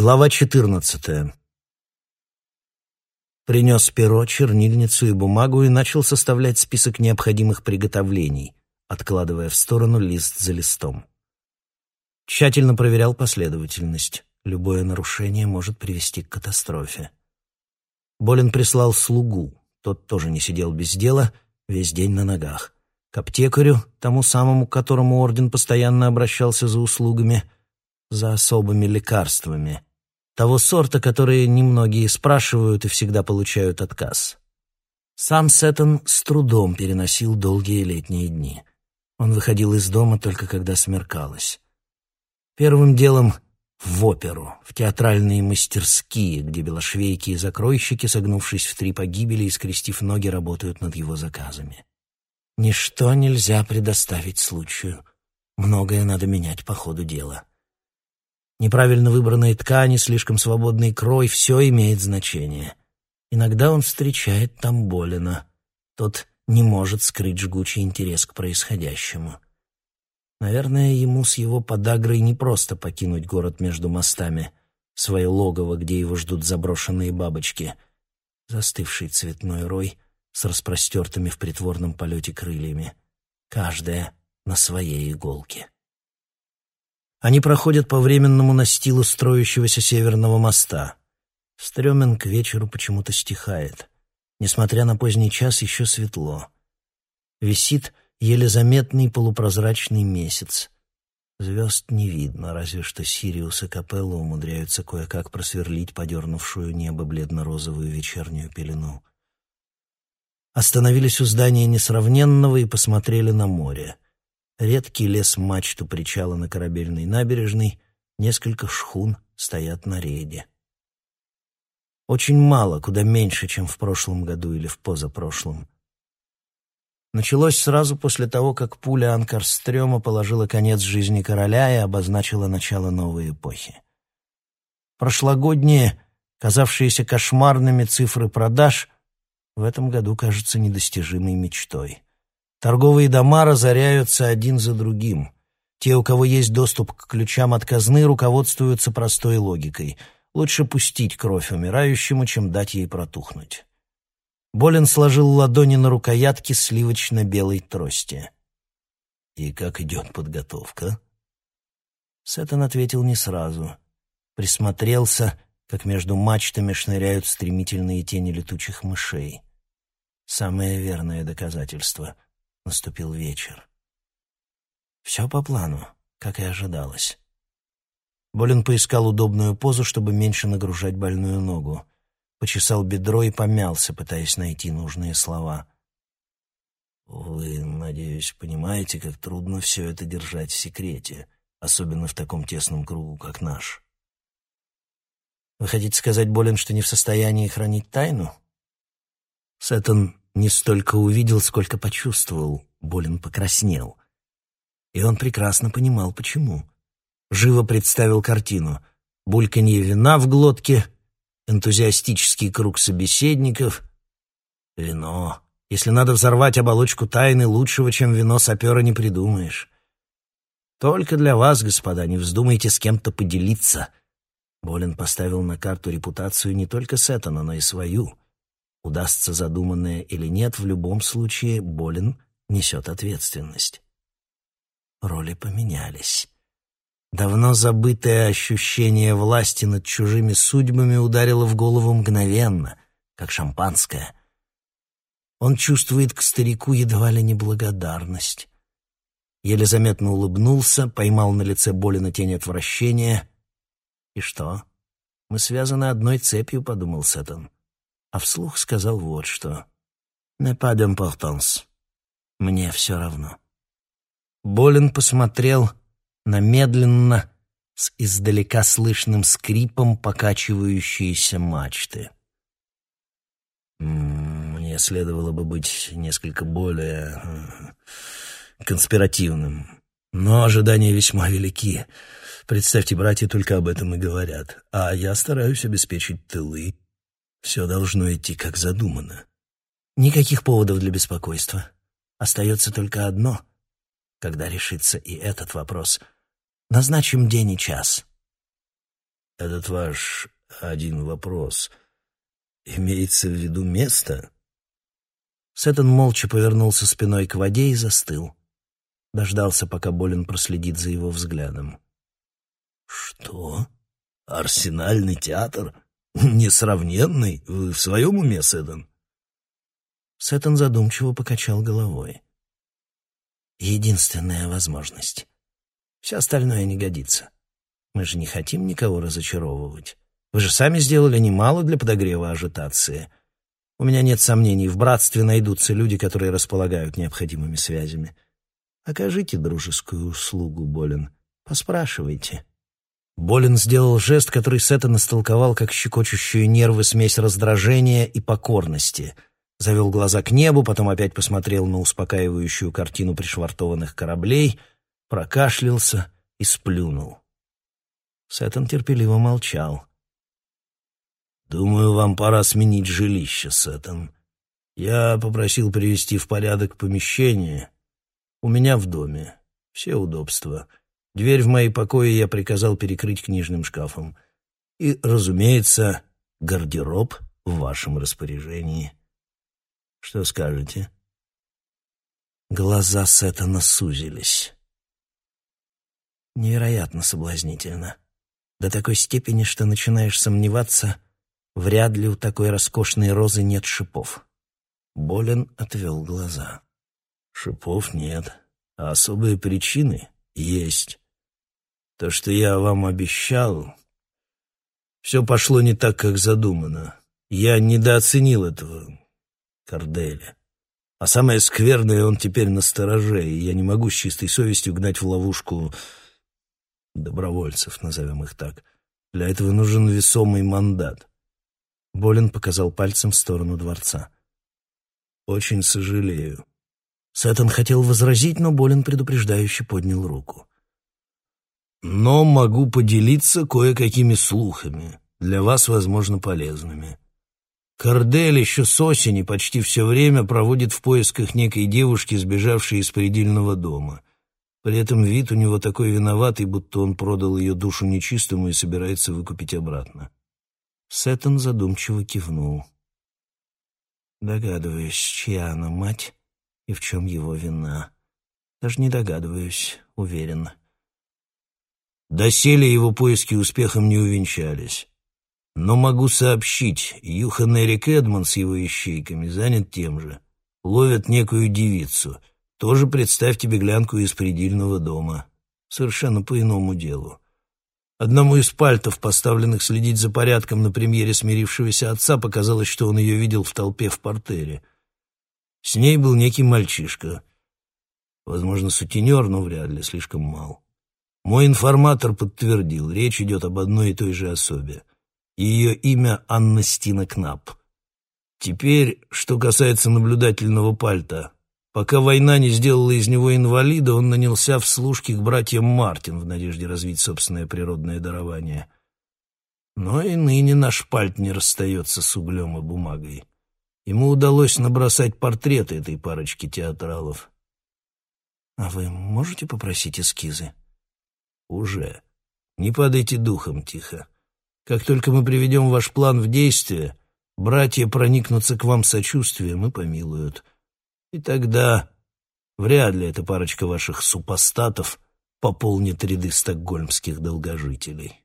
Глава 14. Принес перо, чернильницу и бумагу и начал составлять список необходимых приготовлений, откладывая в сторону лист за листом. Тщательно проверял последовательность. Любое нарушение может привести к катастрофе. Болин прислал слугу. Тот тоже не сидел без дела, весь день на ногах. К аптекарю, тому самому, к которому орден постоянно обращался за услугами — за особыми лекарствами, того сорта, которые немногие спрашивают и всегда получают отказ. Сам Сеттон с трудом переносил долгие летние дни. Он выходил из дома только когда смеркалось. Первым делом в оперу, в театральные мастерские, где белошвейки и закройщики, согнувшись в три погибели и скрестив ноги, работают над его заказами. Ничто нельзя предоставить случаю. Многое надо менять по ходу дела. Неправильно выбранные ткани, слишком свободный крой — все имеет значение. Иногда он встречает там Болина. Тот не может скрыть жгучий интерес к происходящему. Наверное, ему с его подагрой не просто покинуть город между мостами, свое логово, где его ждут заброшенные бабочки, застывший цветной рой с распростертыми в притворном полете крыльями, каждая на своей иголке. Они проходят по временному настилу строящегося северного моста. Стремен к вечеру почему-то стихает. Несмотря на поздний час, еще светло. Висит еле заметный полупрозрачный месяц. Звезд не видно, разве что Сириус и Капелла умудряются кое-как просверлить подернувшую небо бледно-розовую вечернюю пелену. Остановились у здания несравненного и посмотрели на море — Редкий лес мачту причала на корабельной набережной, несколько шхун стоят на рейде. Очень мало, куда меньше, чем в прошлом году или в позапрошлом. Началось сразу после того, как пуля Анкарстрёма положила конец жизни короля и обозначила начало новой эпохи. Прошлогодние, казавшиеся кошмарными цифры продаж, в этом году кажутся недостижимой мечтой. Торговые дома разоряются один за другим. Те, у кого есть доступ к ключам от казны, руководствуются простой логикой. Лучше пустить кровь умирающему, чем дать ей протухнуть. Болин сложил ладони на рукоятке сливочно-белой трости. «И как идет подготовка?» Сеттон ответил не сразу. Присмотрелся, как между мачтами шныряют стремительные тени летучих мышей. Самое верное доказательство — Наступил вечер. Все по плану, как и ожидалось. Болин поискал удобную позу, чтобы меньше нагружать больную ногу. Почесал бедро и помялся, пытаясь найти нужные слова. «Вы, надеюсь, понимаете, как трудно все это держать в секрете, особенно в таком тесном кругу, как наш». «Вы хотите сказать, Болин, что не в состоянии хранить тайну?» Сеттон не столько увидел, сколько почувствовал. Болин покраснел. И он прекрасно понимал, почему. Живо представил картину. Бульканье вина в глотке, энтузиастический круг собеседников. Вино. Если надо взорвать оболочку тайны, лучшего, чем вино сапера, не придумаешь. Только для вас, господа, не вздумайте с кем-то поделиться. Болин поставил на карту репутацию не только Сеттона, но и свою — Удастся задуманное или нет, в любом случае Болин несет ответственность. Роли поменялись. Давно забытое ощущение власти над чужими судьбами ударило в голову мгновенно, как шампанское. Он чувствует к старику едва ли не благодарность. Еле заметно улыбнулся, поймал на лице Болина тень отвращения. «И что? Мы связаны одной цепью», — подумал Сеттон а вслух сказал вот что. «Не pas d'importance. Мне все равно». Болин посмотрел на медленно, с издалека слышным скрипом покачивающиеся мачты. «Мне следовало бы быть несколько более э, конспиративным, но ожидания весьма велики. Представьте, братья только об этом и говорят, а я стараюсь обеспечить тылы все должно идти как задумано. Никаких поводов для беспокойства. Остается только одно. Когда решится и этот вопрос, назначим день и час. Этот ваш один вопрос. Имеется в виду место? Сеттон молча повернулся спиной к воде и застыл. Дождался, пока Болин проследит за его взглядом. «Что? Арсенальный театр? Несравненный? Вы в своем уме, Сеттон?» Сеттон задумчиво покачал головой. «Единственная возможность. Все остальное не годится. Мы же не хотим никого разочаровывать. Вы же сами сделали немало для подогрева ажитации. У меня нет сомнений, в братстве найдутся люди, которые располагают необходимыми связями. Окажите дружескую услугу, Болин. Поспрашивайте». Болин сделал жест, который Сеттон истолковал как щекочущую нервы смесь раздражения и покорности. Завел глаза к небу, потом опять посмотрел на успокаивающую картину пришвартованных кораблей, прокашлялся и сплюнул. Сеттон терпеливо молчал. «Думаю, вам пора сменить жилище, Сеттон. Я попросил привести в порядок помещение. У меня в доме. Все удобства. Дверь в мои покои я приказал перекрыть книжным шкафом. И, разумеется, гардероб в вашем распоряжении. Что скажете?» Глаза Сеттона сузились. Невероятно соблазнительно. До такой степени, что начинаешь сомневаться, вряд ли у такой роскошной розы нет шипов. Болен отвел глаза. Шипов нет, а особые причины есть. То, что я вам обещал, все пошло не так, как задумано. Я недооценил этого Корделя. А самое скверное, он теперь на стороже, и я не могу с чистой совестью гнать в ловушку добровольцев, назовем их так. Для этого нужен весомый мандат. Болин показал пальцем в сторону дворца. Очень сожалею. Сеттон хотел возразить, но Болин предупреждающе поднял руку. Но могу поделиться кое-какими слухами, для вас, возможно, полезными. Кордель еще с осени почти все время проводит в поисках некой девушки, сбежавшей из предельного дома. При этом вид у него такой виноватый, будто он продал ее душу нечистому и собирается выкупить обратно. Сеттон задумчиво кивнул. Догадываюсь, чья она мать и в чем его вина. Даже не догадываюсь, уверен. Доселе его поиски успехом не увенчались. Но могу сообщить, Юхан Эрик Эдмон с его ищейками занят тем же. Ловят некую девицу — тоже представьте беглянку из предельного дома. Совершенно по иному делу. Одному из пальтов, поставленных следить за порядком на премьере смирившегося отца, показалось, что он ее видел в толпе в портере. С ней был некий мальчишка. Возможно, сутенер, но вряд ли, слишком мал. Мой информатор подтвердил, речь идет об одной и той же особе. Ее имя Анна Стина Кнап. Теперь, что касается наблюдательного пальта, Пока война не сделала из него инвалида, он нанялся в служки к братьям Мартин в надежде развить собственное природное дарование. Но и ныне наш пальт не расстается с углем и бумагой. Ему удалось набросать портреты этой парочки театралов. «А вы можете попросить эскизы?» «Уже. Не падайте духом, тихо. Как только мы приведем ваш план в действие, братья проникнутся к вам сочувствием и помилуют». И тогда вряд ли эта парочка ваших супостатов пополнит ряды стокгольмских долгожителей.